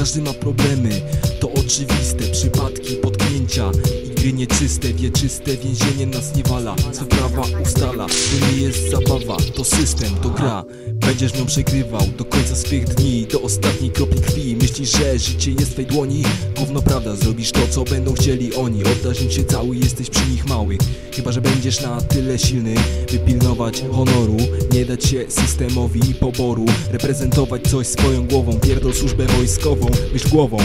każdy ma problemy. To oczywiste, przypadki, potknięcia I gry nieczyste, wieczyste Więzienie nas nie wala, co prawa ustala. To nie jest zabawa, to system, to gra. Będziesz nią przegrywał do końca swych dni Do ostatniej kropli krwi Myślisz, że życie jest w twej dłoni? Gówno prawda, zrobisz to, co będą chcieli oni. Oddasz im się cały, jesteś przy nich mały. Chyba, że będziesz na tyle silny By pilnować honoru. Nie dać się systemowi poboru. Reprezentować coś swoją głową. Pierdol służbę wojskową, myśl głową.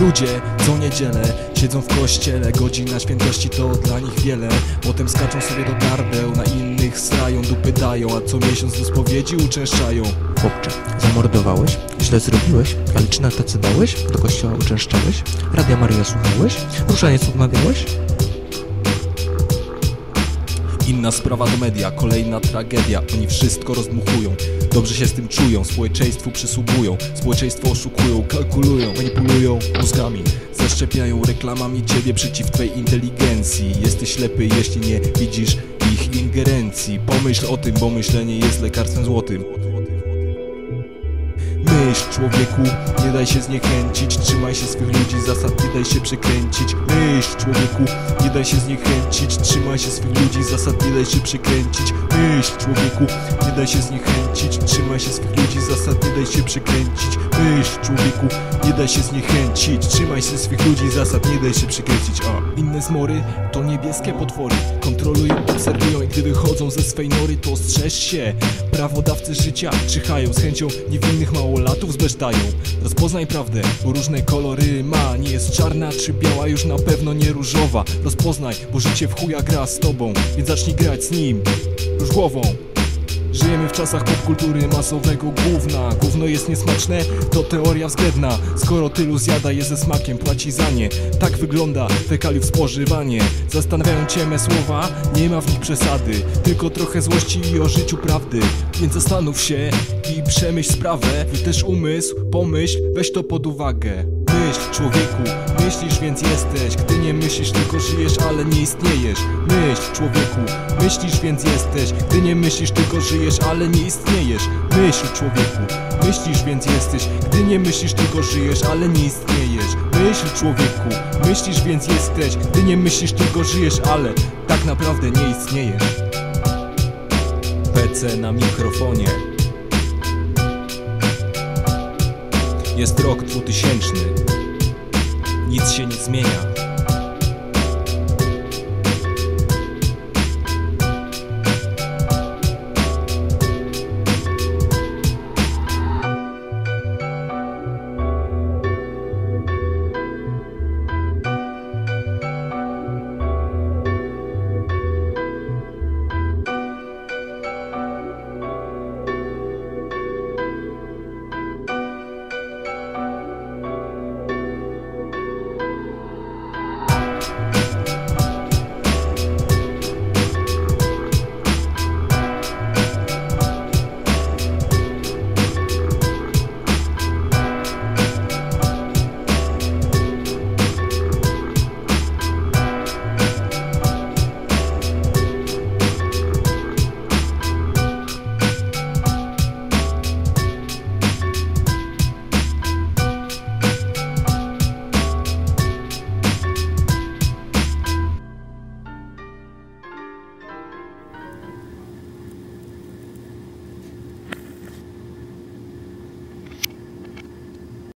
Ludzie co niedzielę siedzą w kościele. Godzina świętości to dla nich wiele. Potem skaczą sobie do gardeł Na innych srają, dupy dają A co miesiąc do spowiedzi uczęszczają. Chłopcze, zamordowałeś? Źle zrobiłeś? Ale czy na tacy dałeś? Do kościoła uczęszczałeś? Radia Maria słuchałeś? Różaniec odmawiałeś? Inna sprawa do media, kolejna tragedia Oni wszystko rozdmuchują Dobrze się z tym czują, społeczeństwu przysługują Społeczeństwo oszukują, kalkulują, manipulują mózgami Zaszczepiają reklamami ciebie przeciw twej inteligencji Jesteś ślepy, jeśli nie widzisz ich ingerencji Pomyśl o tym, bo myślenie jest lekarstwem złotym człowieku, nie daj się zniechęcić Trzymaj się swych ludzi, zasad nie daj się przekręcić. Myśl człowieku, nie daj się zniechęcić Trzymaj się swych ludzi, zasad nie daj się przekręcić. Myśl człowieku, nie daj się zniechęcić Trzymaj się swych ludzi, zasad nie daj się przekręcić Myśl człowieku, nie daj się zniechęcić. Trzymaj się swych ludzi, zasad nie daj się przekręcić A inne zmory to niebieskie potwory. Kontrolują, obserwują i gdy wychodzą ze swej nory to strzeż się. Prawodawcy życia czyhają z chęcią niewinnych małolatów zbesztają Rozpoznaj prawdę, bo różne kolory ma. Nie jest czarna czy biała, już na pewno nie różowa. Rozpoznaj, bo życie w chuja gra z tobą Więc zacznij grać z nim, już głową Żyjemy w czasach popkultury masowego gówna. Gówno jest niesmaczne, to teoria względna. Skoro tylu zjada je ze smakiem, płaci za nie. Tak wygląda fekaliów spożywanie. Zastanawiają cię me słowa, nie ma w nich przesady. Tylko trochę złości i o życiu prawdy. Więc zastanów się i przemyśl sprawę. Wy też umysł, pomyśl, weź to pod uwagę Myśl człowieku, myślisz więc jesteś. Gdy nie myślisz tylko żyjesz, ale nie istniejesz. Myśl człowieku, myślisz więc jesteś. Gdy nie myślisz tylko żyjesz, ale nie istniejesz. Myśl człowieku, myślisz więc jesteś. Gdy nie myślisz tylko żyjesz, ale nie istniejesz. Myśl człowieku, myślisz więc jesteś. Gdy nie myślisz tylko żyjesz, ale tak naprawdę nie istniejesz. PC na mikrofonie Jest rok 2000 Nic się nie zmienia